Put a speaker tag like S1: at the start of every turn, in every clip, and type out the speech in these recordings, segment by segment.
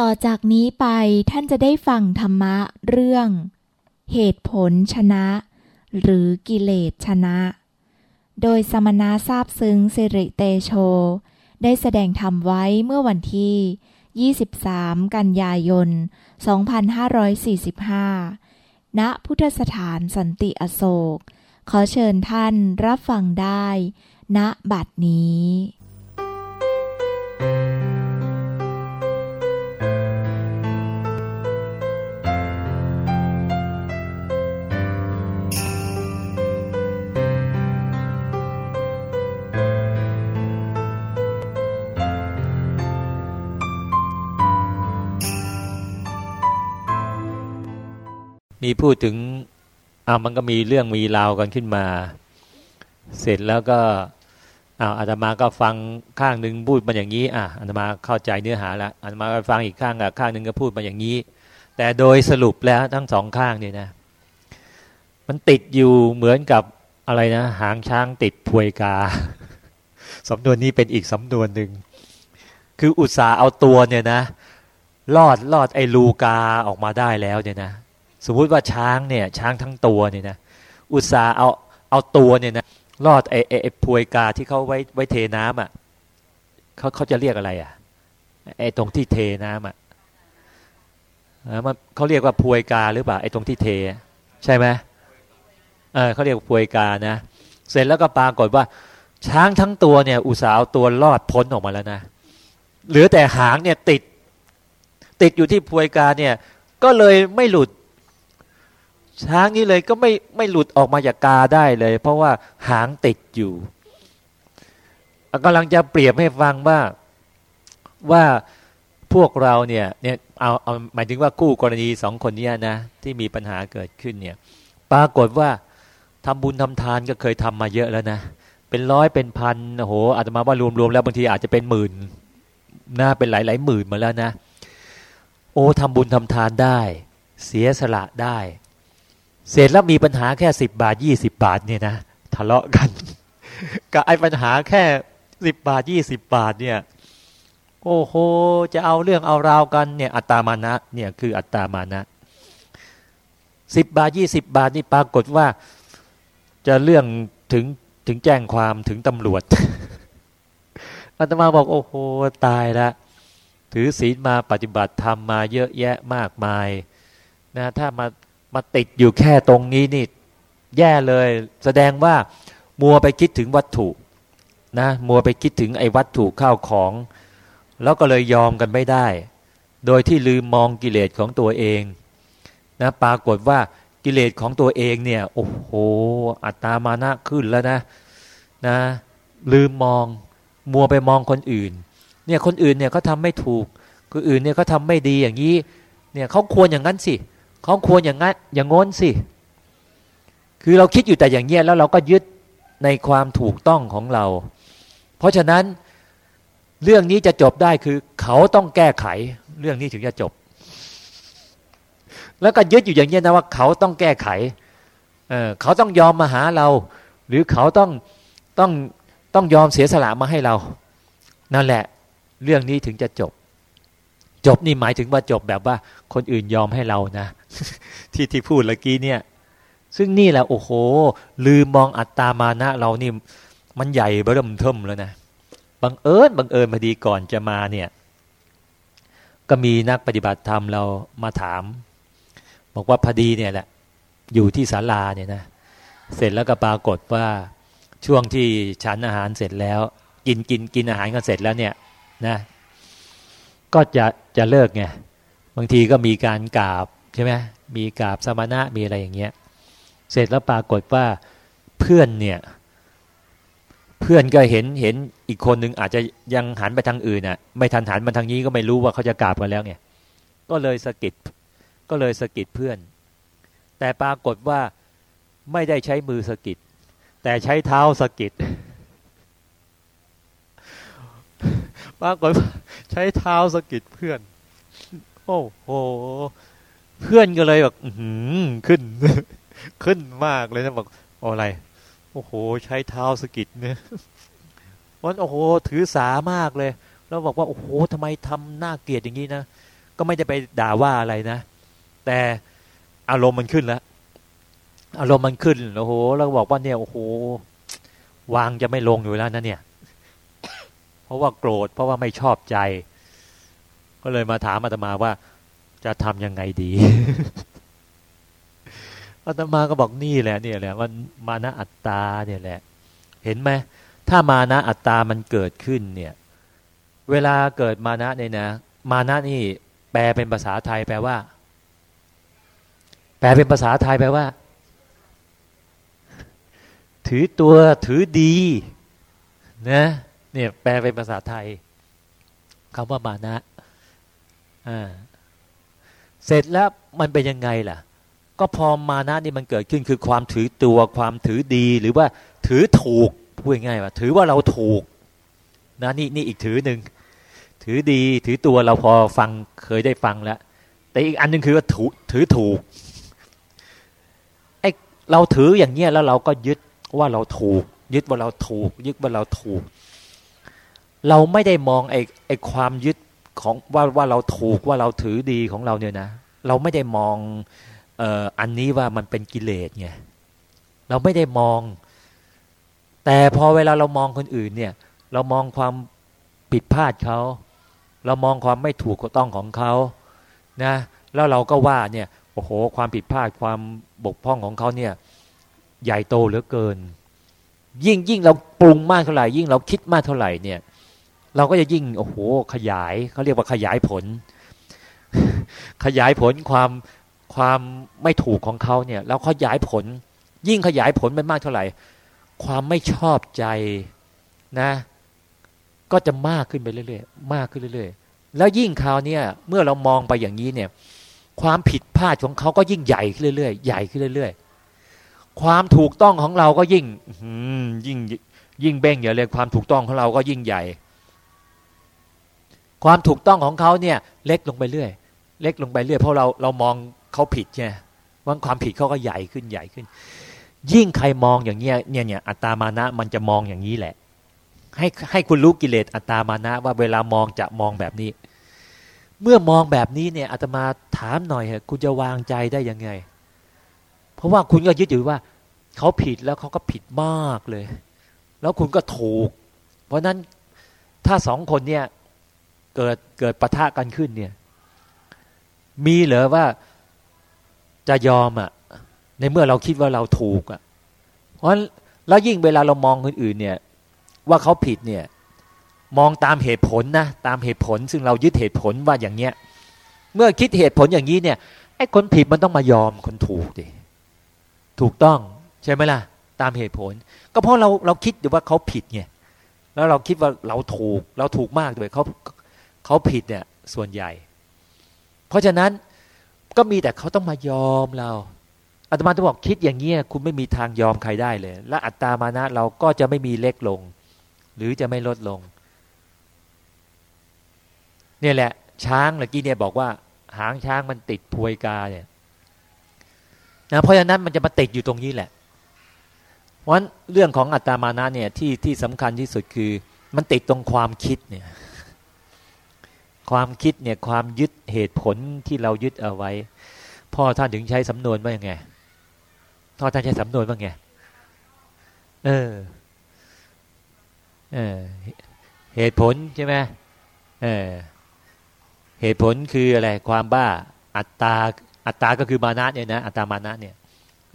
S1: ต่อจากนี้ไปท่านจะได้ฟังธรรมะเรื่อง เหตุผลชนะ หรือกิเลสชนะ โดยสมณะทราบซึ้งสิริเตโช ได้แสดงธรรมไว้เมื่อวันที่ 23 กันยายน 2545 ณ พุทธสถานสันติอโศก ขอเชิญท่านรับฟังได้ ณบัดนี้
S2: มีพูดถึงอ่ามันก็มีเรื่องมีราวกันขึ้นมา เสร็จแล้วก็อ่าอาตมาก็ฟังข้างหนึ่งพูดมาอย่างนี้อะอาตมาเข้าใจเนื้อหาแล้วอาตมาก็ฟังอีกข้างกับข้างหนึ่งก็พูดมาอย่างนี้ แต่โดยสรุปแล้วทั้งสองข้างเนี่ยนะ มันติดอยู่เหมือนกับอะไรนะ หางช้างติดพวยกาสำนวนนี้เป็นอีกสำนวนหนึ่งคืออุตสาเอาตัวเนี่ยนะลอดลอดไอ้ลูกาออกมาได้แล้วเนี่ยนะ สมมุติว่าช้างเนี่ย ช้างทั้งตัวเนี่ยนะอุตสาเอาเอาตัวเนี่ยนะลอดไอ้ไอ้พวยกาที่เขาไว้ไว้เทน้ำอะเขาเขาจะเรียกอะไรอะไอ้ตรงที่เทน้ำอะมันเขาเรียกว่าพวยกาหรือเปล่าไอ้ตรงที่เท ใช่ไหมเออเขาเรียกพวยกานะ เสร็จแล้วก็ปรากฏว่า ช้างทั้งตัวเนี่ย อุตสาเอาตัวลอดพ้นออกมาแล้วนะเหลือแต่หางเนี่ยติด ติดอยู่ที่พวยกาเนี่ย ก็เลยไม่หลุด ช้างนี้เลยก็ไม่ไม่หลุดออกมาจากกาได้เลย เพราะว่าหางติดอยู่กำลังจะเปรียบให้ฟังว่าว่าพวกเราเนี่ยเนี่ยเอาเอาหมายถึงว่าคู่กรณีสองคนนี้นะที่มีปัญหาเกิดขึ้นเนี่ยปรากฏว่าทำบุญทำทานก็เคยทำมาเยอะแล้วนะเป็นร้อยเป็นพันโอ้โหอาตมาว่ารวมๆแล้วบางทีอาจจะเป็นหมื่นนะเป็นหลายๆหมื่นมาแล้วนะ โอ้ทำบุญทำทานได้ เสียสละได้ เสร็จแล้วมีปัญหาแค่สิบบาทยี่สิบาทเนี่ยนะทะเลาะกัน กับไอ้ปัญหาแค่สิบบาทยี่สิบาทเนี่ยโอ้โหจะเอาเรื่องเอาราวกันเนี่ยอัตตามานะเนี่ยคืออัตตามานะสิบบาทยี่สิบาทนี่ปรากฏว่า จะเรื่องถึงถึงแจ้งความถึงตำรวจอาตมาบอกโอ้โหตายละถือศีลมาปฏิบัติธรรมมาเยอะแยะมากมายนะถ้ามา มาติดอยู่แค่ตรงนี้นี่ แย่เลย แสดงว่ามัวไปคิดถึงวัตถุนะมัวไปคิดถึงไอ้วัตถุข้าวของ แล้วก็เลยยอมกันไม่ได้ โดยที่ลืมมองกิเลสของตัวเองนะปรากฏว่ากิเลสของตัวเองเนี่ยโอ้โหอัตตามานะขึ้นแล้วนะนะลืมมองมัวไปมองคนอื่น เนี่ยคนอื่นเนี่ยเขาทาไม่ถูกคนอื่นเนี่ยเขาทาไม่ดีอย่างนี้เนี่ยเขาควรอย่างนั้นสิเขาควรอย่างนั้นอย่างง้นสิ คือเราคิดอยู่แต่อย่างเงี้ยแล้วเราก็ยึดในความถูกต้องของเรา เพราะฉะนั้นเรื่องนี้จะจบได้คือเขาต้องแก้ไข เรื่องนี้ถึงจะจบ แล้วก็ยึดอยู่อย่างเงี้ยนะว่าเขาต้องแก้ไขเเขาต้องยอมมาหาเรา หรือเขาต้องต้องต้องยอมเสียสละมาให้เรา นั่นแหละ เรื่องนี้ถึงจะจบ จบนี่หมายถึงว่าจบแบบว่าคนอื่นยอมให้เรานะ ที่ที่พูดเมื่อกี้เนี่ย ซึ่งนี่แหละโอ้โห ลืมมองอัตตามานะเรานี่ มันใหญ่เบิ่มเทิมแล้วนะบังเอิญบังเอิญพอดีก่อนจะมาเนี่ย ก็มีนักปฏิบัติธรรมเรามาถาม บอกว่าพอดีเนี่ยแหละ อยู่ที่ศาลาเนี่ยนะเสร็จแล้วก็ปรากฏว่าช่วงที่ฉันอาหารเสร็จแล้ว กินกินกินอาหารกันเสร็จแล้วเนี่ยนะ ก็จะจะเลิกไงบางทีก็มีการกราบใช่ไหมมีกราบสมณะมีอะไรอย่างเงี้ย เสร็จแล้วปรากฏว่าเพื่อนเนี่ย เพื่อนก็เห็นเห็นอีกคนนึงอาจจะยังหันไปทางอื่นน่ะ ไม่ทันหันมาทางนี้ก็ไม่รู้ว่าเขาจะกราบกันแล้วไงก็เลยสะกิดก็เลยสะกิดเพื่อน แต่ปรากฏว่าไม่ได้ใช้มือสะกิดแต่ใช้เท้าสะกิด ปรากฏว่าใช้เท้าสะกิดเพื่อน โอ้โห เพื่อนก็เลยแบบขึ้น ขึ้นมากเลยนะบอกอะไร โอ้โห ใช้เท้าสะกิดเนี่ยวันโอ้โห ถือสามากเลย แล้วบอกว่าโอ้โหทำไมทำหน้าเกลียดอย่างนี้นะก็ไม่ได้ไปด่าว่าอะไรนะ แต่อารมณ์มันขึ้นแล้วอารมณ์มันขึ้นโอ้โหเราบอกว่าเนี่ยโอ้โหวางจะไม่ลงอยู่แล้วนะเนี่ย เพราะว่าโกรธ เพราะว่าไม่ชอบใจ ก็เลยมาถามอาตมาว่า จะทำยังไงดีอาตมาก็บอกนี่แหละนี่แหละว่ามานะอัตตาเนี่ยแหละ เห็นไหมถ้ามานะอัตตามันเกิดขึ้นเนี่ย เวลาเกิดมานะเนี่ยนะ มานะนี่ แปลเป็นภาษาไทยแปลว่า แปลเป็นภาษาไทยแปลว่า ถือตัวถือดี นะ เนี่ยแปลเป็นภาษาไทยคำว่ามานะอ่าเสร็จแล้วมันเป็นยังไงล่ะ ก็พอมานะนี่มันเกิดขึ้นคือความถือตัวความถือดีหรือว่าถือถูกพูดง่ายว่า ถือว่าเราถูกนะนี่นี่อีกถือหนึ่งถือดีถือตัวเราพอฟังเคยได้ฟังแล้ว แต่อีกอันหนึ่งคือว่าถือถือถูกไอเราถืออย่างเงี้ยแล้วเราก็ยึดว่าเราถูก ยึดว่าเราถูก ยึดว่าเราถูก เราไม่ได้มองไอ้ไอ้ความยึดของว่าว่าเราถูกว่าเราถือดีของเราเนี่ยนะ เราไม่ได้มองเอ่ออันนี้ว่ามันเป็นกิเลสไงเราไม่ได้มอง แต่พอเวลาเรามองคนอื่นเนี่ย เรามองความผิดพลาดเขา เรามองความไม่ถูกต้องของเขานะแล้วเราก็ว่าเนี่ยโอ้โห ความผิดพลาดความบกพร่องของเขาเนี่ย ใหญ่โตเหลือเกิน ยิ่งยิ่งเราปรุงมากเท่าไหร่ยิ่งเราคิดมากเท่าไหร่เนี่ย เราก็จะยิ่งโอ้โหขยายเขาเรียกว่าขยายผล ขยายผลความความไม่ถูกของเขาเนี่ยเราขยายผล ยิ่งขยายผลไปมากเท่าไหร่ ความไม่ชอบใจนะ ก็จะมากขึ้นไปเรื่อยๆมากขึ้นเรื่อยๆ แล้วยิ่งคราวนี้เมื่อเรามองไปอย่างนี้เนี่ย ความผิดพลาดของเขาก็ยิ่งใหญ่ขึ้นเรื่อยๆ ใหญ่ขึ้นเรื่อย ๆ ความถูกต้องของเราก็ยิ่งยิ่งยิ่งเบ่งอย่าเลยความถูกต้องของเราก็ยิ่งใหญ่ ความถูกต้องของเขาเนี่ย เล็กลงไปเรื่อย เล็กลงไปเรื่อยเพราะเราเรามองเขาผิดไงว่าความผิดเขาก็ใหญ่ขึ้นใหญ่ขึ้น ยิ่งใครมองอย่างเงี้ยเนี่ยเนี่ยอัตตามานะมันจะมองอย่างนี้แหละ ให้ให้คุณรู้กิเลสอัตตามานะว่าเวลามองจะมองแบบนี้ เมื่อมองแบบนี้เนี่ยอาตมาถามหน่อยเหอะคุณจะวางใจได้ยังไง เพราะว่าคุณก็ยึดอยู่ว่าเขาผิดแล้วเขาก็ผิดมากเลย แล้วคุณก็ถูก เพราะนั้นถ้าสองคนเนี่ย เกิดเกิดปะทะกันขึ้นเนี่ย มีเหรอว่าจะยอมอะ่ะ ในเมื่อเราคิดว่าเราถูกอะ่ะ เพราะแล้วยิ่งเวลาเรามองคนอื่นเนี่ย ว่าเขาผิดเนี่ย มองตามเหตุผลนะตามเหตุผล ซึ่งเรายึดเหตุผลว่าอย่างเนี้ย เมื่อคิดเหตุผลอย่างนี้เนี่ยไอ้คนผิดมันต้องมายอมคนถูกดิถูกต้องใช่ไหมล่ะ ตามเหตุผล ก็เพราะเราเราคิดอยู่ว่าเขาผิดไงแล้วเราคิดว่าเราถูก เราถูกมากด้วยเขา เขาผิดเนี่ยส่วนใหญ่ เพราะฉะนั้นก็มีแต่เขาต้องมายอมเราอาตมาจะบอกคิดอย่างเงี้คุณไม่มีทางยอมใครได้เลย และอัตตามานะเราก็จะไม่มีเล็กลง หรือจะไม่ลดลง เนี่ยแหละ ช้างเมื่อกี้เนี่ยบอกว่า หางช้างมันติดพวยกาเนี่ยนะเพราะฉะนั้นมันจะมาติดอยู่ตรงนี้แหละเพราะเรื่องของอัตตามานะเนี่ยที่ที่สำคัญที่สุดคือ มันติดตรงความคิดเนี่ย ความคิดเนี่ยความยึดเหตุผลที่เรายึดเอาไว้ พ่อท่านถึงใช้สำนวนว่าอย่างไงพ่อท่านใช้สำนวนว่าไงเออเออเหตุผลใช่ไหมเออเหตุผลคืออะไรความบ้าอัตตาอัตตาก็คือมานะเนี่ยนะอัตตามานะเนี่ย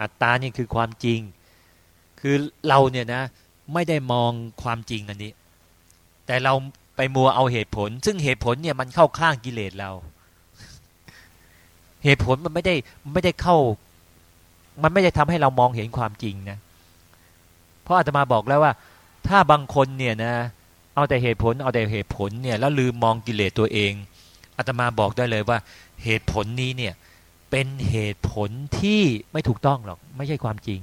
S2: อัตตานี่คือความจริง คือเราเนี่ยนะ ไม่ได้มองความจริงอันนี้ แต่เรา ไปมัวเอาเหตุผล ซึ่งเหตุผลเนี่ยมันเข้าข้างกิเลสเรา เหตุผลมันไม่ได้ไม่ได้เข้า มันไม่ได้ทำให้เรามองเห็นความจริงนะเพราะอาตมาบอกแล้วว่า ถ้าบางคนเนี่ยนะ เอาแต่เหตุผล เอาแต่เหตุผลเนี่ยแล้วลืมมองกิเลสตัวเองอาตมาบอกได้เลยว่า เหตุผลนี้เนี่ย เป็นเหตุผลที่ไม่ถูกต้องหรอก ไม่ใช่ความจริง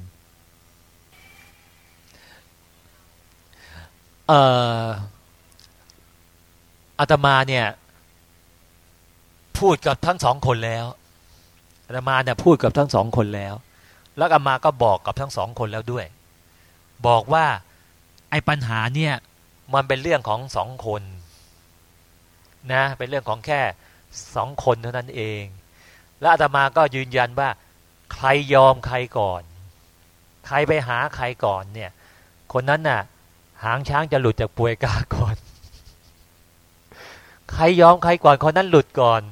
S2: เอ่อ อาตมาเนี่ย พูดกับทั้งสองคนแล้วอาตมาเนี่ยพูดกับทั้งสองคนแล้ว แล้วอาตมาก็บอกกับทั้งสองคนแล้วด้วย บอกว่าไอ้ปัญหาเนี่ย มันเป็นเรื่องของสองคน นะ เป็นเรื่องของแค่สองคนเท่านั้นเอง และอาตมาก็ยืนยันว่า ใครยอมใครก่อน ใครไปหาใครก่อนเนี่ย คนนั้นน่ะ หางช้างจะหลุดจากปวยกาก่อน ใครยอมใครก่อนคนนั้นหลุดก่อน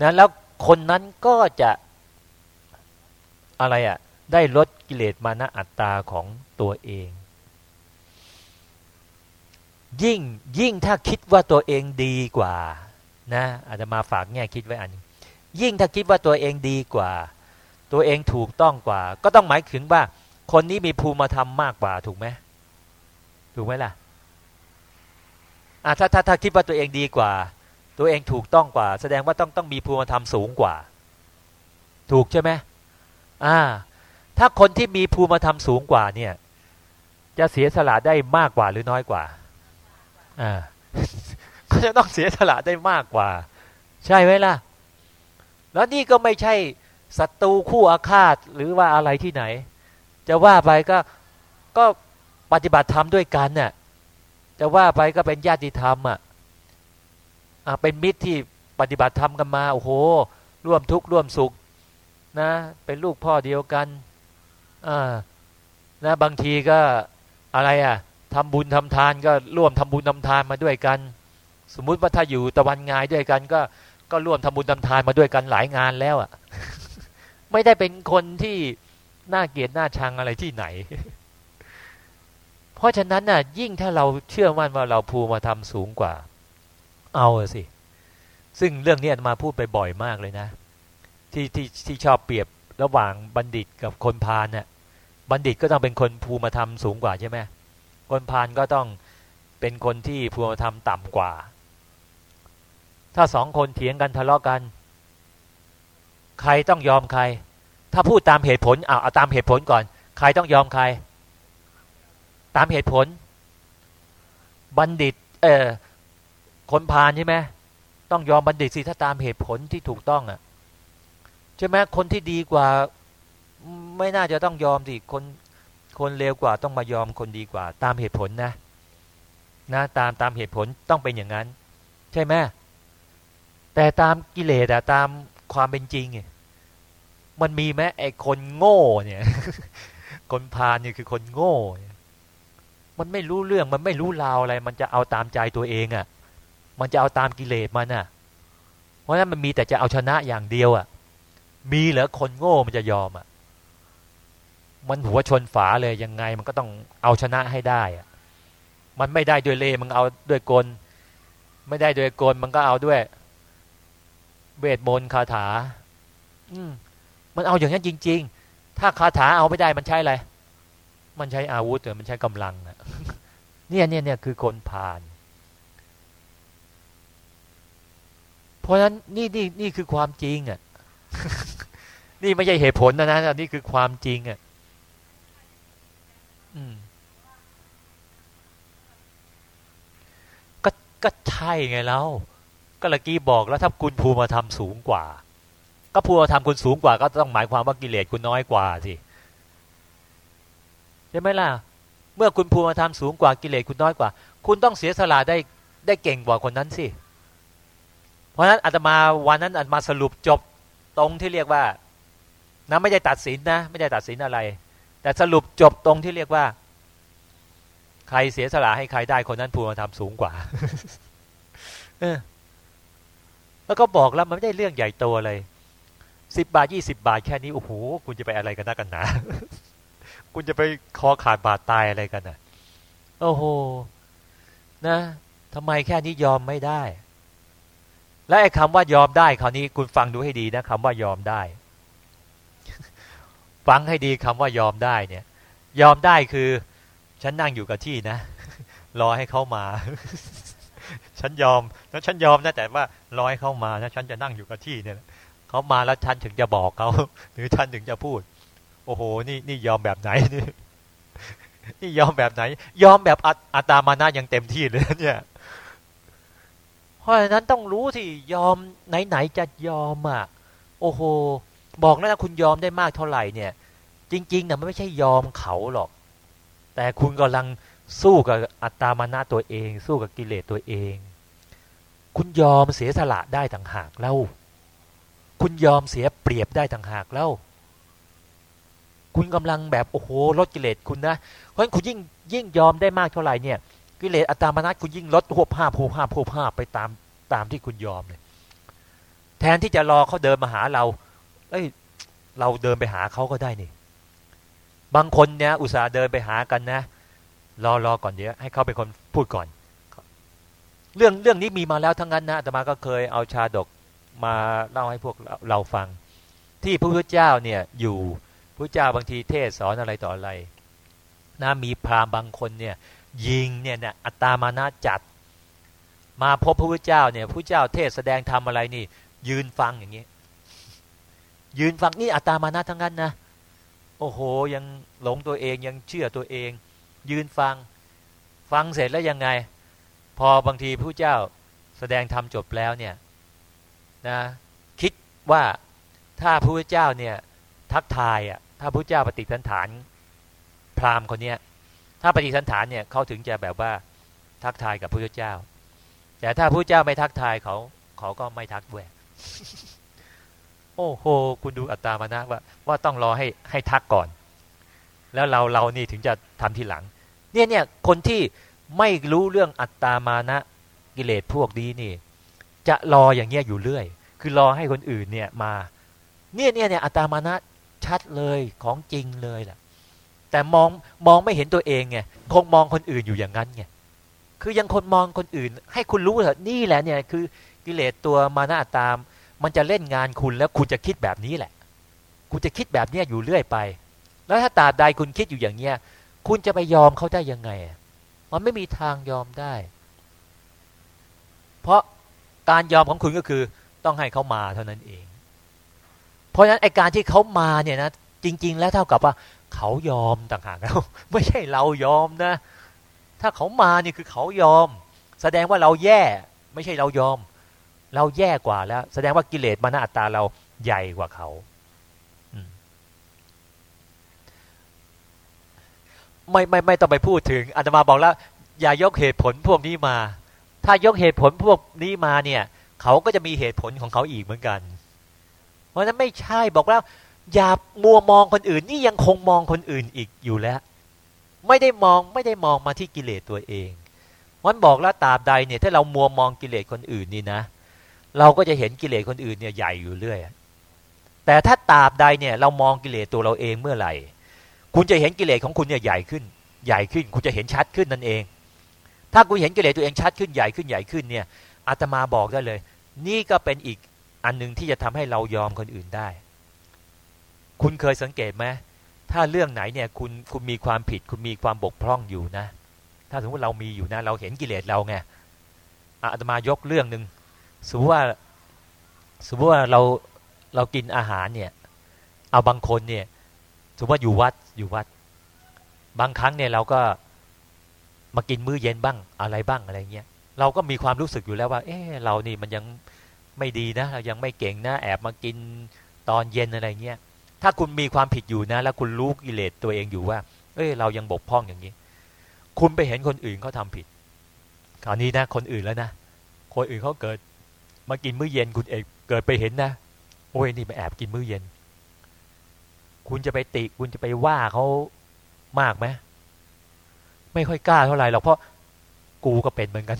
S2: นะแล้วคนนั้นก็จะอะไรอะ่ะได้ลดกิเลสมานะอัตตาของตัวเอง ยิ่งยิ่งถ้าคิดว่าตัวเองดีกว่านะอาจจะมาฝากแง่คิดไว้อันยิ่งถ้าคิดว่าตัวเองดีกว่า ตัวเองถูกต้องกว่า ก็ต้องหมายถึงว่า คนนี้มีภูมิธรรมมากกว่าถูกไหมถูกไหมล่ะ อะถ้าถ้าถ้าคิดว่าตัวเองดีกว่า ตัวเองถูกต้องกว่า แสดงว่าต้องต้องมีภูมิธรรมสูงกว่า ถูกใช่ไหมอ่า ถ้าคนที่มีภูมิธรรมสูงกว่าเนี่ย จะเสียสละได้มากกว่าหรือน้อยกว่าอ่าก็จะต้องเสียสละได้มากกว่า ใช่ไหมล่ะ แล้วนี่ก็ไม่ใช่ศัตรูคู่อาฆาตหรือว่าอะไรที่ไหน จะว่าไปก็ก็ปฏิบัติธรรมด้วยกันเนี่ย จะว่าไปก็เป็นญาติธรรมอะเป็นมิตรที่ปฏิบัติธรรมกันมาโอ้โห ร่วมทุกข์ร่วมสุขนะ เป็นลูกพ่อเดียวกันอ่านะบางทีก็อะไรอะทำบุญทำทานก็ร่วมทำบุญทำทานมาด้วยกัน สมมุติว่าถ้าอยู่ตะวันงายด้วยกัน ก็ก็ร่วมทำบุญทำทานมาด้วยกันหลายงานแล้วอะ ไม่ได้เป็นคนที่น่าเกลียดน่าชังอะไรที่ไหน เพราะฉะนั้นน่ะ ยิ่งถ้าเราเชื่อมั่นว่าเราภูมิธรรมสูงกว่า เอาสิ ซึ่งเรื่องนี้มาพูดไปบ่อยมากเลยนะ ที่ที่ที่ชอบเปรียบระหว่างบัณฑิตกับคนพาลเนี่ยบัณฑิตก็ต้องเป็นคนภูมิธรรมสูงกว่าใช่ไหมคนพาลก็ต้องเป็นคนที่ภูมิธรรมต่ำกว่า ถ้าสองคนเถียงกันทะเลาะกัน ใครต้องยอมใคร ถ้าพูดตามเหตุผลเอาเอาตามเหตุผลก่อน ใครต้องยอมใคร ตามเหตุผล บัณฑิต เออคนพาลใช่ไหมต้องยอมบัณฑิตสิถ้าตามเหตุผลที่ถูกต้องอะ่ะใช่ไหมคนที่ดีกว่า ไม่น่าจะต้องยอมสิคนคนเลวกว่าต้องมายอมคนดีกว่า ตามเหตุผลนะ นะตามตามเหตุผลต้องเป็นอย่างนั้น ใช่ไหมแต่ตามกิเลสอะตามความเป็นจริงมันมีไหมไอ้คนโง่เนี่ย คนพาลเนี่ยคือคนโง่ มันไม่รู้เรื่องมันไม่รู้ราวอะไร มันจะเอาตามใจตัวเองอะ่ะ มันจะเอาตามกิเลสมันอะ เพราะฉะนั้นมันมีแต่จะเอาชนะอย่างเดียวอะ่ะ มีเหรอคนโง่มันจะยอมอะ มันหัวชนฝาเลยยังไงมันก็ต้องเอาชนะให้ได้อะมันไม่ได้ด้วยเล่มันเอาด้วยกล ไม่ได้ด้วยกลมันก็เอาด้วยเวทมนต์คาถา อืมมันเอาอย่างนั้นจริง ๆ ถ้าคาถาเอาไม่ได้มันใช้อะไร มันใช้อาวุธหรือมันใช้กำลังอะเนี่ยเนี่ยเนี่ยคือคนผ่าน เพราะฉะนั้นนี่นี่นี่คือความจริงอะนี่ไม่ใช่เหตุผลนะนะนนี้คือความจริงอะก็ก็ใช่ไงแล้วก็เมื่อกี้บอกแล้วถ้าคุณภูมิธรรมสูงกว่า ก็ภูมิธรรมคุณสูงกว่า ก็ต้องหมายความว่ากิเลสคุณน้อยกว่าสิ ใช่ไหมล่ะ เมื่อคุณภูมิธรรมสูงกว่ากิเลสคุณน้อยกว่า คุณต้องเสียสละได้ได้เก่งกว่าคนนั้นสิ เพราะฉะนั้นอาตมาวันนั้นอาตมาสรุปจบตรงที่เรียกว่านะไม่ได้ตัดสินนะ ไม่ได้ตัดสินอะไร แต่สรุปจบตรงที่เรียกว่า ใครเสียสละให้ใครได้คนนั้นภูมิธรรมสูงกว่าเออแล้วก็บอกแล้วมันไม่ได้เรื่องใหญ่โตเลยสิบบาทยี่สิบาทแค่นี้โอ้โหคุณจะไปอะไรกันนักกันหนา คุณจะไปคอขาดบาดตายอะไรกันอะ โอ้โห นะทำไมแค่นี้ยอมไม่ได้ และไอ้คำว่ายอมได้คราวนี้คุณฟังดูให้ดีนะคำว่ายอมได้ ฟังให้ดีคำว่ายอมได้เนี่ย ยอมได้คือ ฉันนั่งอยู่กับที่นะ รอให้เขามา ฉันยอมแล้วฉันยอมนะแต่ว่ารอให้เขามานะฉันจะนั่งอยู่กับที่เนี่ยเขามาแล้วฉันถึงจะบอกเขาหรือฉันถึงจะพูด อ้โหนี่นี่ยอมแบบไหนนี่นี่ยอมแบบไหน ยอมแบบอัตามานะยังเต็มที่เลยเนี่ยเพราะฉะนั้นต้องรู้ที่ยอมไหนๆจะยอมอะ โอ้โห บอกแล้วนะคุณยอมได้มากเท่าไหร่เนี่ย จริงๆนะมันไม่ใช่ยอมเขาหรอก แต่คุณกำลังสู้กับอัตตามานะตัวเอง สู้กับกิเลสตัวเอง คุณยอมเสียสละได้ต่างหากเล่าคุณยอมเสียเปรียบได้ต่างหากเล่า คุณกำลังแบบโอ้โหลดกิเลสคุณนะเพราะฉะนั้นคุณยิ่งยิ่งยอมได้มากเท่าไหร่เนี่ย กิเลสอัตามนัตคุณยิ่งลดหัวผ้าโผผ้าโผผ้าพไปตามตามที่คุณยอมเลยแทนที่จะรอเขาเดินมาหาเรา เอ้ย เราเดินไปหาเขาก็ได้นี่ บางคนเนี่ย อุตส่าห์เดินไปหากันนะ รอรอก่อนเดี๋ยวให้เขาเป็นคนพูดก่อน เรื่องเรื่องนี้มีมาแล้วทั้งนั้นนะแต่มาก็เคยเอาชาดกมาเล่าให้พวกเราเราฟัง ที่พระพุทธเจ้าเนี่ยอยู่ พระเจ้าบางทีเทศสอนอะไรต่ออะไรนะมีพราหมณ์บางคนเนี่ยยิงเนี่ยเนี่ยอัตามานะจัด มาพบพระพุทธเจ้าเนี่ยพระเจ้าเทศแสดงทำอะไรนี่ ยืนฟังอย่างนี้ ยืนฟังนี่อัตามานะทั้งนั้นนะโอ้โห ยังหลงตัวเองยังเชื่อตัวเอง ยืนฟังฟังเสร็จแล้วยังไง พอบางทีผู้เจ้าแสดงธรรมจบแล้วเนี่ยนะคิดว่าถ้าพระพุทธเจ้าเนี่ยทักทายอะ ถ้าพระเจ้าปฏิสันฐานพราหมณ์คนเนี้ย ถ้าปฏิสันฐานเนี่ยเขาถึงจะแบบว่าทักทายกับพระพุทธเจ้า แต่ถ้าพระเจ้าไม่ทักทายเขาเขาก็ไม่ทักด้วย โอ้โห คุณดูอัตตามานะว่า ว่าต้องรอให้ให้ทักก่อน แล้วเราเรานี่ถึงจะทำทีหลัง เนี่ยเนี่ยคนที่ไม่รู้เรื่องอัตตามานะกิเลสพวกนี้นี่ จะรออย่างเงี้ยอยู่เรื่อย คือรอให้คนอื่นเนี่ยมา เนี่ยเนี่ยเนี่ยอัตตามานะ ชัดเลยของจริงเลยแหละแต่มองมองไม่เห็นตัวเองไงคงมองคนอื่นอยู่อย่างนั้นไงคือยังคนมองคนอื่น ให้คุณรู้เถอะนี่แหละเนี่ยคือกิเลสตัวมานะอัตตาม มันจะเล่นงานคุณแล้วคุณจะคิดแบบนี้แหละ คุณจะคิดแบบเนี้ยอยู่เรื่อยไป แล้วถ้าตาใดคุณคิดอยู่อย่างเนี้ยคุณจะไปยอมเขาได้ยังไง มันไม่มีทางยอมได้ เพราะการยอมของคุณก็คือต้องให้เขามาเท่านั้นเอง เพราะฉะนั้นไอการที่เขามาเนี่ยนะจริง ๆ แล้วเท่ากับว่าเขายอมต่างหากแล้วไม่ใช่เรายอมนะ ถ้าเขามานี่คือเขายอม แสดงว่าเราแย่ไม่ใช่เรายอม เราแย่กว่าแล้ว แสดงว่ากิเลสมานะอัตตาเราใหญ่กว่าเขาไม่ไม่ไม่ต้องไปพูดถึงอาตมาบอกแล้ว อย่ายกเหตุผลพวกนี้มา ถ้ายกเหตุผลพวกนี้มาเนี่ย เขาก็จะมีเหตุผลของเขาอีกเหมือนกัน เพราะนั้นไม่ใช่บอกแล้วอย่ามัวมองคนอื่น นี่ยังคงมองคนอื่นอีกอยู่แล้ว ไม่ได้มองไม่ได้มองมาที่กิเลสตัวเองวันบอกแล้วตาบใดเนี่ยถ้าเรามัวมองกิเลสคนอื่นนี่นะ เราก็จะเห็นกิเลสคนอื่นเนี่ยใหญ่อยู่เรื่อยแต่ถ้าตาบใดเนี่ยเรามองกิเลสตัวเราเองเมื่อไหร่ คุณจะเห็นกิเลสของคุณเนี่ยใหญ่ขึ้น ใหญ่ขึ้น คุณจะเห็นชัดขึ้นนั่นเอง ถ้าคุณเห็นกิเลสตัวเองชัดขึ้นใหญ่ขึ้นใหญ่ขึ้นเนี่ยอาตมาบอกได้เลย นี่ก็เป็นอีก อันหนึ่งที่จะทำให้เรายอมคนอื่นได้ คุณเคยสังเกตไหมถ้าเรื่องไหนเนี่ยคุณคุณมีความผิด คุณมีความบกพร่องอยู่นะ ถ้าสมมติเรามีอยู่นะ เราเห็นกิเลสเราไงอาตมายกเรื่องหนึ่งสมมติว่าสมมติว่าเราเรากินอาหารเนี่ยเอาบางคนเนี่ยสมมติว่าอยู่วัดอยู่วัด บางครั้งเนี่ยเราก็มากินมื้อเย็นบ้างอะไรบ้างอะไรเงี้ยเราก็มีความรู้สึกอยู่แล้วว่า เออเรานี่มันยัง ไม่ดีนะเรายังไม่เก่งนะแอบมากินตอนเย็นอะไรเงี้ยถ้าคุณมีความผิดอยู่นะ แล้วคุณรู้กิเลสตัวเองอยู่ว่า เอ้ย เรายังบกพร่องอย่างนี้ คุณไปเห็นคนอื่นเขาทาผิดคราวนี้นะ คนอื่นแล้วนะคนอื่นเขาเกิด มากินมื้อเย็นคุณเอกเกิดไปเห็นนะโอ้ยนี่มาแอบกินมื้อเย็น คุณจะไปติคุณจะไปว่าเขามากไหมไม่ค่อยกล้าเท่าไหร่หรอกเพราะกูก็เป็นเหมือนกัน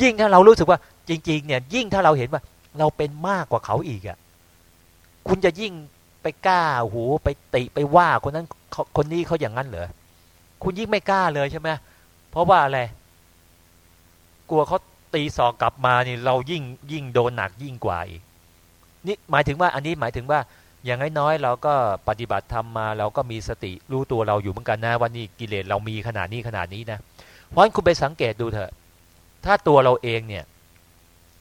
S2: ยิ่งถ้าเรารู้สึกว่า จริง ๆ เนี่ย ยิ่งถ้าเราเห็นว่า เราเป็นมากกว่าเขาอีกอะ่ะ คุณจะยิ่งไปกล้าหูไปติไปว่าคนนั้นคนนี้เขาอย่างนั้นเหรอคุณยิ่งไม่กล้าเลยใช่ไหมเพราะว่าอะไร กลัวเขาตีสอกกลับมานี่ เรายิ่งยิ่งโดนหนักยิ่งกว่าอีกนี่หมายถึงว่าอันนี้หมายถึงว่า อย่างน้อยๆเราก็ปฏิบัติธรรมมา เราก็มีสติรู้ตัวเราอยู่เหมือนกันนะว่านี่กิเลสเรามีขนาดนี้ขนาดนี้นะเพราะฉะนั้นคุณไปสังเกตดูเถอะ ถ้าตัวเราเองเนี่ย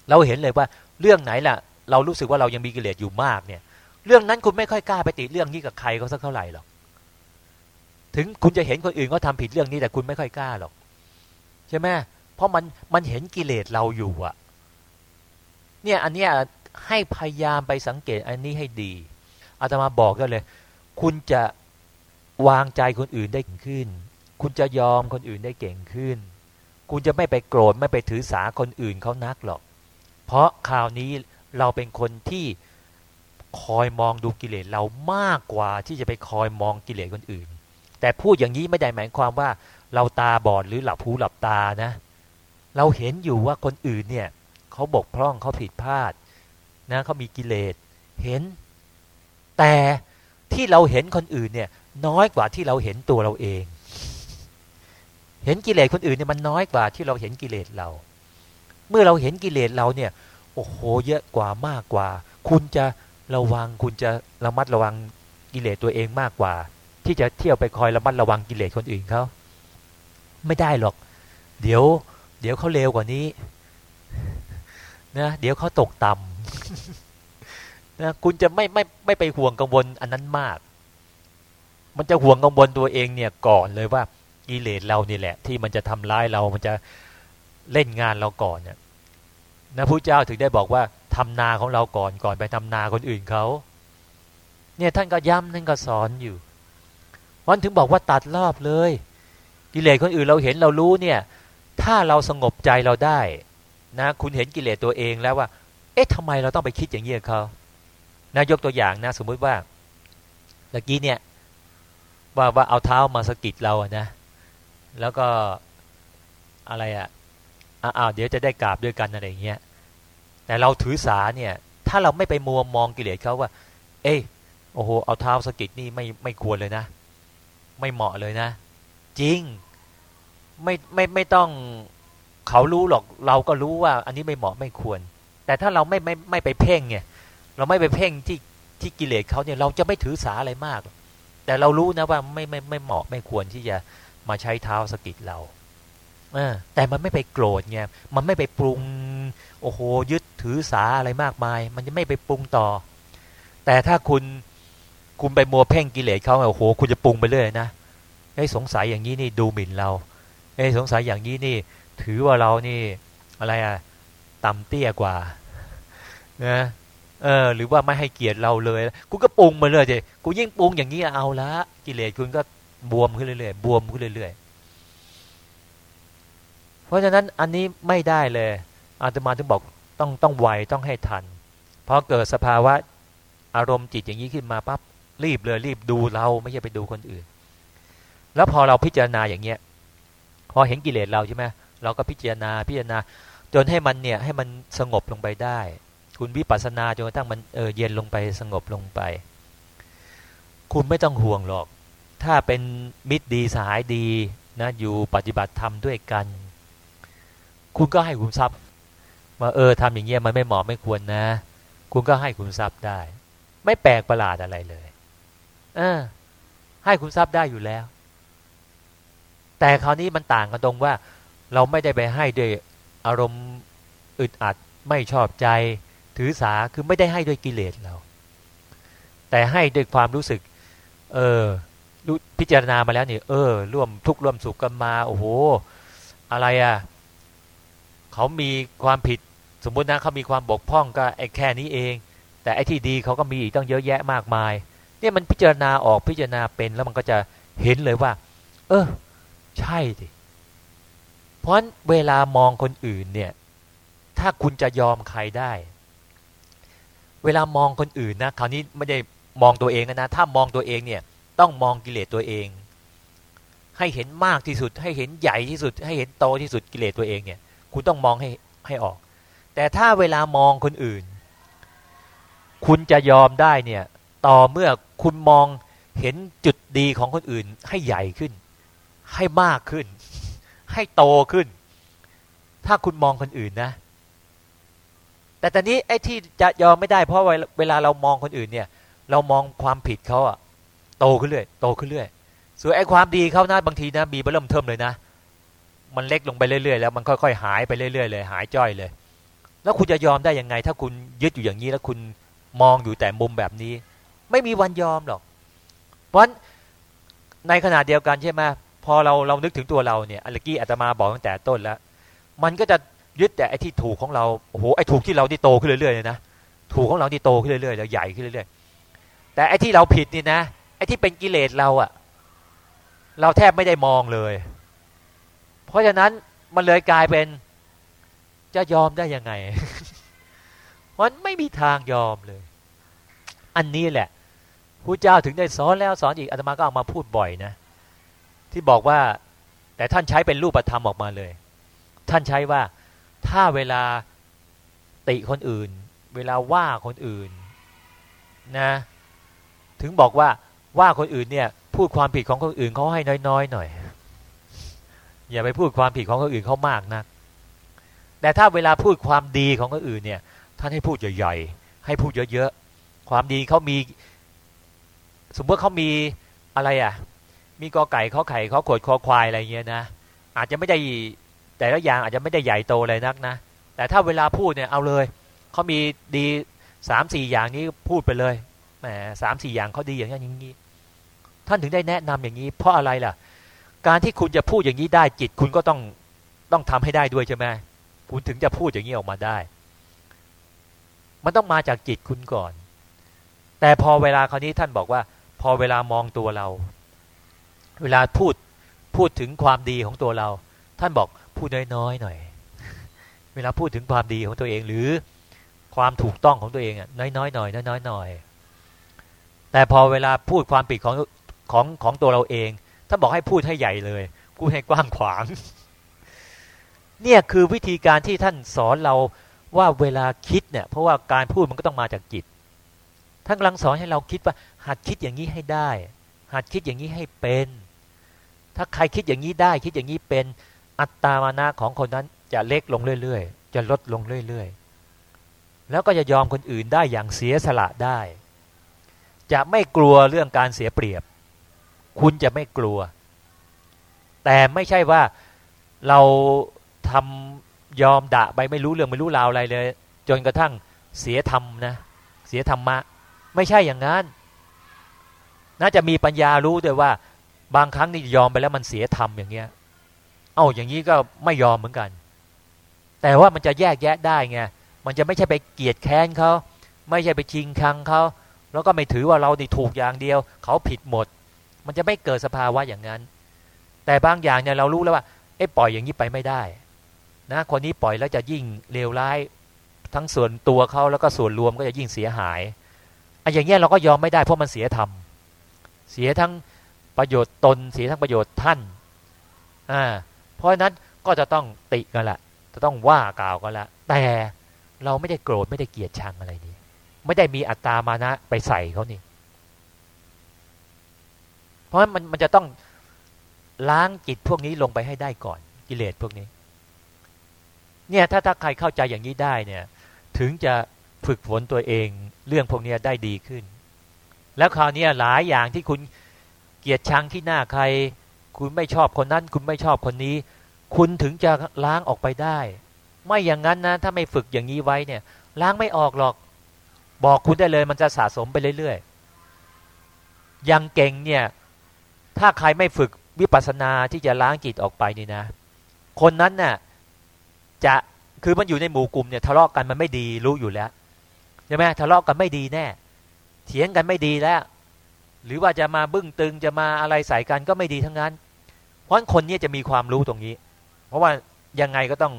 S2: เราเห็นเลยว่าเรื่องไหนล่ะ เรารู้สึกว่าเรายังมีกิเลสอยู่มากเนี่ย เรื่องนั้นคุณไม่ค่อยกล้าไปติเรื่องนี้กับใครเขาสักเท่าไหร่หรอกถึงคุณจะเห็นคนอื่นเขาทาผิดเรื่องนี้แต่คุณไม่ค่อยกล้าหรอกใช่ไหมเพราะมันมันเห็นกิเลสเราอยู่อะเนี่ยอันเนี้ยให้พยายามไปสังเกตอันนี้ให้ดีอาตมาบอกกันเลย คุณจะวางใจคนอื่นได้เก่งขึ้น คุณจะยอมคนอื่นได้เก่งขึ้น คุณจะไม่ไปโกรธไม่ไปถือสาคนอื่นเขานักหรอก เพราะคราวนี้เราเป็นคนที่คอยมองดูกิเลสเรามากกว่าที่จะไปคอยมองกิเลสคนอื่น แต่พูดอย่างนี้ไม่ได้หมายความว่า เราตาบอดหรือหลับหูหลับตานะ เราเห็นอยู่ว่าคนอื่นเนี่ยเขาบกพร่องเขาผิดพลาดนะเขามีกิเลสเห็น แต่ที่เราเห็นคนอื่นเนี่ยน้อยกว่าที่เราเห็นตัวเราเอง เห็นกิเลสคนอื่นเนี่ยมันน้อยกว่าที่เราเห็นกิเลสเรา เมื่อเราเห็นกิเลสเราเนี่ย โอ้โห เยอะกว่ามากกว่า คุณจะระวังคุณจะระมัดระวังกิเลสตัวเองมากกว่า ที่จะเที่ยวไปคอยระมัดระวังกิเลสคนอื่นเขาไม่ได้หรอก เดี๋ยว เดี๋ยวเขาเลวกว่านี้นะเดี๋ยวเขาตกต่ำนะคุณจะไม่ไม่ไม่ไปห่วงกังวลอันนั้นมาก มันจะห่วงกังวลตัวเองเนี่ยก่อนเลยว่ากิเลสเรานี่แหละ ที่มันจะทำร้ายเรา มันจะ เล่นงานเราก่อนเนี่ยนะพระเจ้าถึงได้บอกว่าทำนาของเราก่อนก่อนไปทำนาคนอื่นเขาเนี่ยท่านก็ย้ำท่านก็สอนอยู่วันถึงบอกว่าตัดรอบเลย กิเลสคนอื่นเราเห็นเรารู้เนี่ย ถ้าเราสงบใจเราได้นะคุณเห็นกิเลสตัวเองแล้วว่า เอ๊ะทำไมเราต้องไปคิดอย่างนี้กับเขานะยกตัวอย่างนะ สมมุติว่าเมื่อกี้เนี่ยว่าว่าเอาเท้ามาสะกิดเราอะนะ แล้วก็อะไรอะ อ้าวเดี๋ยวจะได้กราบด้วยกันอะไรเงี้ยแต่เราถือสาเนี่ย ถ้าเราไม่ไปมัวมองกิเลสเขาว่า เอ้โอ้โหเอาเท้าสกิดนี่ไม่ไม่ควรเลยนะ ไม่เหมาะเลยนะ จริงไม่ไม่ไม่ต้องเขารู้หรอกเราก็รู้ว่า อันนี้ไม่เหมาะไม่ควร แต่ถ้าเราไม่ไม่ไม่ไปเพ่งเนี่ยเราไม่ไปเพ่งที่ที่กิเลสเขาเนี่ยเราจะไม่ถือสาอะไรมาก แต่เรารู้นะว่าไม่ไม่ไม่เหมาะไม่ควรที่จะมาใช้เท้าสกิดเรา แต่มันไม่ไปโกรธไงมันไม่ไปปรุง โอ้โหยึดถือสาอะไรมากมาย มันจะไม่ไปปรุงต่อ แต่ถ้าคุณคุณไปมัวเพ่งกิเลสเขาโอ้โห คุณจะปรุงไปเรื่อยนะไอ้สงสัยอย่างนี้นี่ดูหมิ่นเราไอ้สงสัยอย่างนี้นี่ ถือว่าเรานี่อะไรอะต่ำเตี้ยกว่านะเออ หรือว่าไม่ให้เกียรติเราเลยกูก็ปรุงมาเลยเจกูยิ่งปรุงอย่างนี้เอาละกิเลสคุณก็บวมขึ้นเรื่อยๆบวมขึ้นเรื่อยๆ เพราะฉะนั้นอันนี้ไม่ได้เลยอาตมาถึงบอกต้องต้องไวต้องให้ทันพอเกิดสภาวะอารมณ์จิตอย่างนี้ขึ้นมาปั๊บรีบเลยรีบดูเราไม่ใช่ไปดูคนอื่น แล้วพอเราพิจารณาอย่างเงี้ย พอเห็นกิเลสเราใช่ไหมเราก็พิจารณาพิจารณา จนให้มันเนี่ยให้มันสงบลงไปได้ คุณวิปัสสนาจนกระทั่งมันเออเย็นลงไปสงบลงไป คุณไม่ต้องห่วงหรอก ถ้าเป็นมิตรดีสหายดีนะอยู่ปฏิบัติธรรมด้วยกัน คุณก็ให้คุณทรัพย์มาเออทำอย่างเงี้ยมันไม่เหมาะไม่ควรนะ คุณก็ให้คุณทรัพย์ได้ ไม่แปลกประหลาดอะไรเลยเออให้คุณทรัพย์ได้อยู่แล้ว แต่คราวนี้มันต่างกันตรงว่า เราไม่ได้ไปให้ด้วยอารมณ์อึดอัดไม่ชอบใจถือสาคือไม่ได้ให้ด้วยกิเลสเรา แต่ให้ด้วยความรู้สึก เออพิจารณามาแล้วนี่เออ ร่วมทุกข์ร่วมสุขกันมา โอ้โห อะไรอะ่ะ เขามีความผิดสมมุตินะเขามีความบกพร่องก็ไอ้แค่นี้เอง แต่ไอ้ที่ดีเขาก็มีอีกต้องเยอะแยะมากมาย เนี่ยมันพิจารณาออกพิจารณาเป็นแล้วมันก็จะเห็นเลยว่า เออ ใช่ดิเพราะเวลามองคนอื่นเนี่ย ถ้าคุณจะยอมใครได้ เวลามองคนอื่นนะคราวนี้ไม่ได้มองตัวเองนะถ้ามองตัวเองเนี่ย ต้องมองกิเลสตัวเอง ให้เห็นมากที่สุด ให้เห็นใหญ่ที่สุด ให้เห็นโตที่สุดกิเลสตัวเองเนี่ย คุณต้องมองให้ให้ออก แต่ถ้าเวลามองคนอื่น คุณจะยอมได้เนี่ย ต่อเมื่อคุณมองเห็นจุดดีของคนอื่นให้ใหญ่ขึ้น ให้มากขึ้น ให้โตขึ้น ถ้าคุณมองคนอื่นนะ แต่ตอนนี้ไอ้ที่จะยอมไม่ได้เพราะเวลาเรามองคนอื่นเนี่ย เรามองความผิดเขาอะโตขึ้นเรื่อยโตขึ้นเรื่อยส่วนไอ้ความดีเขานะบางทีนะมีเริ่มเทิมเลยนะ มันเล็กลงไปเรื่อยๆแล้วมันค่อยๆหายไปเรื่อยๆเลย หายจ้อยเลย แล้วคุณจะยอมได้ยังไง ถ้าคุณยึดอยู่อย่างนี้แล้วคุณมองอยู่แต่มุมแบบนี้ ไม่มีวันยอมหรอก เพราะในขณะเดียวกันใช่ไหมพอเราเรานึกถึงตัวเราเนี่ยอัลกี้อาตมาบอกตั้งแต่ต้นแล้ว มันก็จะยึดแต่ไอ้ที่ถูกของเราโอ้โหไอ้ถูกที่เราที่โตขึ้นเรื่อยๆเลยนะถูกของเราที่โตขึ้นเรื่อยๆแล้วใหญ่ขึ้นเรื่อยๆแต่ไอ้ที่เราผิดนี่นะไอ้ที่เป็นกิเลสเราอะเราแทบไม่ได้มองเลย ราะฉะนั้นมันเลยกลายเป็นจะยอมได้ยังไง มันไม่มีทางยอมเลย อันนี้แหละพระเจ้าถึงได้สอนแล้วสอนอีกอาตมาก็เอามาพูดบ่อยนะ ที่บอกว่า แต่ท่านใช้เป็นรูปธรรมออกมาเลย ท่านใช้ว่าถ้าเวลาติคนอื่น เวลาว่าคนอื่นนะ ถึงบอกว่าว่าคนอื่นเนี่ย พูดความผิดของคนอื่นเขาให้น้อยๆหน่อยอย อย่าไปพูดความผิดของคนอื่นเขามากนะแต่ถ้าเวลาพูดความดีของคนอื่นเนี่ย ท่านให้พูดใหญ่ๆให้พูดเยอะๆความดีเขามี สมมติเขามีอะไรอะ มีกอไก่เขาไข่เขาขวดคอควายอะไรเงี้ยนะอาจจะไม่ได้แต่ละอย่างอาจจะไม่ได้ใหญ่โตเลยนักนะแต่ถ้าเวลาพูดเนี่ยเอาเลยเขามีดีสามสี่อย่างนี้พูดไปเลยแหมสามสี่อย่างเขาดีอย่างนี้อย่างนี้ท่านถึงได้แนะนำอย่างนี้ เพราะอะไรล่ะ การที่คุณจะพูดอย่างนี้ได้จิต คุณก็ต้องต้องทำให้ได้ด้วยใช่ไหมคุณถึงจะพูดอย่างนี้ออกมาได้ มันต้องมาจากจิตคุณก่อน แต่พอเวลาคราวนี้ท่านบอกว่า พอเวลามองตัวเรา เวลาพูดพูดถึงความดีของตัวเรา ท่านบอกพูดน้อยๆหน่อย เวลาพูดถึงความดีของตัวเองหรือความถูกต้องของตัวเองอะน้อยๆหน่อยน้อยๆหน่อยแต่พอเวลาพูดความผิดของของของตัวเราเอง ท่าบอกให้พูดให้ใหญ่เลยพูดให้กว้างขวาง เนี่ยคือวิธีการที่ท่านสอนเราว่าเวลาคิดเนี่ยเพราะว่าการพูดมันก็ต้องมาจากจิตท่านกำลังสอนให้เราคิดว่า หัดคิดอย่างนี้ให้ได้ หัดคิดอย่างนี้ให้เป็น ถ้าใครคิดอย่างนี้ได้ คิดอย่างนี้เป็นอัตตามานะของคนนั้นจะเล็กลงเรื่อยๆ จะลดลงเรื่อยๆ แล้วก็จะยอมคนอื่นได้อย่างเสียสละได้ จะไม่กลัวเรื่องการเสียเปรียบ คุณจะไม่กลัว แต่ไม่ใช่ว่าเราทำยอมด่าไปไม่รู้เรื่องไม่รู้ราวอะไรเลย จนกระทั่งเสียธรรมนะ เสียธรรมะ ไม่ใช่อย่างนั้น น่าจะมีปัญญารู้ด้วยว่า บางครั้งนี่ยอมไปแล้วมันเสียธรรมอย่างเงี้ย เอาอย่างนี้ก็ไม่ยอมเหมือนกัน แต่ว่ามันจะแยกแยะได้ไงมันจะไม่ใช่ไปเกลียดแค้นเขาไม่ใช่ไปชิงคังเขาแล้วก็ไม่ถือว่าเราดีถูกอย่างเดียว เขาผิดหมด มันจะไม่เกิดสภาวะอย่างนั้น แต่บางอย่างเนี่ยเรารู้แล้วว่าเอ้ปล่อยอย่างนี้ไปไม่ได้นะคนนี้ปล่อยแล้วจะยิ่งเลวร้ายทั้งส่วนตัวเขาแล้วก็ส่วนรวมก็จะยิ่งเสียหายอันอย่างเงี้ยเราก็ยอมไม่ได้เพราะมันเสียธรรมเสียทั้งประโยชน์ตนเสียทั้งประโยชน์ท่านอ่าเพราะฉะนั้นก็จะต้องติกันละจะต้องว่ากล่าวกันละแต่เราไม่ได้โกรธไม่ได้เกลียดชังอะไรนี่ไม่ได้มีอัตตามานะไปใส่เขานี่เราะมันมันจะต้องล้างจิตพวกนี้ลงไปให้ได้ก่อน กิเลสพวกนี้ เนี่ยถ้าถ้าใครเข้าใจอย่างนี้ได้เนี่ย ถึงจะฝึกฝนตัวเองเรื่องพวกนี้ได้ดีขึ้น แล้วคราวนี้หลายอย่างที่คุณเกลียดชังที่หน้าใคร คุณไม่ชอบคนนั้น คุณไม่ชอบคนนี้ คุณถึงจะล้างออกไปได้ ไม่อย่างนั้นนะ ถ้าไม่ฝึกอย่างนี้ไว้เนี่ย ล้างไม่ออกหรอก บอกคุณได้เลยมันจะสะสมไปเรื่อยๆยังเก่งเนี่ย ถ้าใครไม่ฝึกวิปัสสนาที่จะล้างจิตออกไปนี่นะ คนนั้นน่ะจะคือมันอยู่ในหมู่กลุ่มเนี่ยทะเลาะกันมันไม่ดีรู้อยู่แล้วใช่ไหมทะเลาะกันไม่ดีแน่ เถียงกันไม่ดีแล้ว หรือว่าจะมาบึ้งตึงจะมาอะไรใส่กันก็ไม่ดีทั้งนั้น เพราะคนนี้จะมีความรู้ตรงนี้ เพราะว่ายังไงก็ต้อง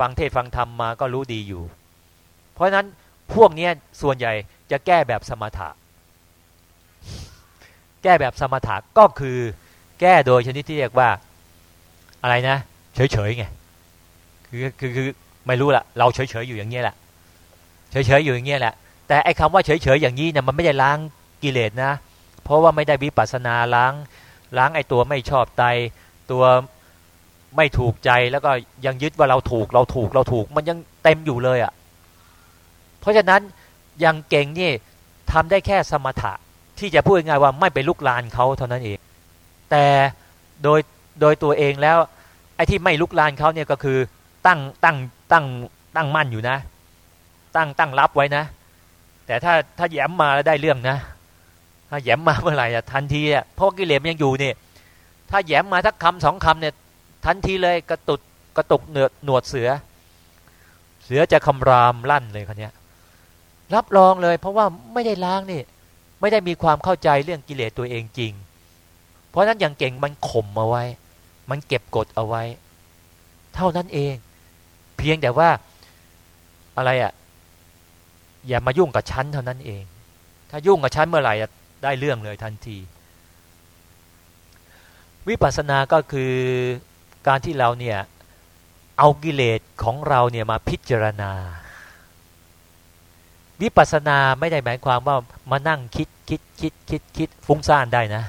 S2: ฟังเทศฟังธรรมมาก็รู้ดีอยู่ เพราะฉะนั้นพวกนี้ส่วนใหญ่จะแก้แบบสมถะ แก้แบบสมถะก็คือแก้โดยชนิดที่เรียกว่าอะไรนะ เฉยๆไงคือคือคือไม่รู้ละเราเฉยๆอยู่อย่างเงี้ยแหละเฉยๆอยู่อย่างเงี้ยแหละแต่ไอ้คำว่าเฉยๆอย่างนี้เนี่ยมันไม่ได้ล้างกิเลสนะ เพราะว่าไม่ได้วิปัสสนาล้างล้างไอ้ตัวไม่ชอบใจตัวไม่ถูกใจแล้วก็ยังยึดว่าเราถูกเราถูกเราถูก มันยังเต็มอยู่เลยอะ่ะ เพราะฉะนั้นยังเก่งนี่ทำได้แค่สมถะ ที่จะพูดง่ายว่าไม่ไปลุกลานเขาเท่านั้นเอง แต่โดยโดยตัวเองแล้วไอ้ที่ไม่ลุกลานเขาเนี่ยก็คือตั้งตั้งตั้งตั้งมั่นอยู่นะ ตั้งตั้งรับไว้นะ แต่ถ้าถ้าแย้มมาแล้วได้เรื่องนะ ถ้าแย้มมาเมื่อไหร่ทันทีอะเพราะกิเลสมันยังอยู่เนี่ยถ้าแย้มมาทักคำสองคำเนี่ยทันทีเลยกระตุกกระตุกเนือหนวดเสือ เสือจะคำรามลั่นเลยคนนี้รับรองเลย เพราะว่าไม่ได้ล้างนี่ ไม่ได้มีความเข้าใจเรื่องกิเลสตัวเองจริง เพราะนั้นอย่างเก่งมันข่มเอาไว้ มันเก็บกดเอาไว้ เท่านั้นเอง เพียงแต่ว่าอะไรอะ่ะอย่ามายุ่งกับฉันเท่านั้นเอง ถ้ายุ่งกับฉันเมื่อไหร่ได้เรื่องเลยทันที วิปัสสนาก็คือการที่เราเนี่ยเอากิเลสของเราเนี่ยมาพิจารณา วิปัสสนาไม่ได้หมายความว่ามานั่งคิดคิดคิดคิดคิดฟุ้งซ่านได้นะ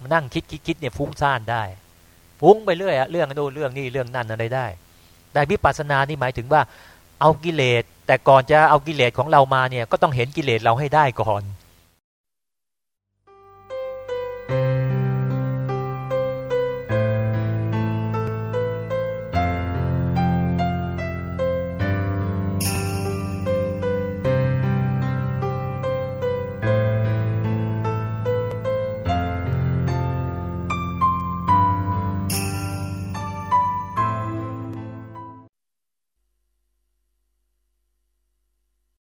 S2: มานั่งคิดคิดคิดเนี่ยฟุ้งซ่านได้ ฟุ้งไปเรื่อยอะเรื่องโน้นเรื่องนี้เรื่องนั่นอะไรได้ แต่วิปัสสนานี่หมายถึงว่าเอากิเลสแต่ก่อนจะเอากิเลสของเรามาเนี่ยก็ต้องเห็นกิเลสเราให้ได้ก่อน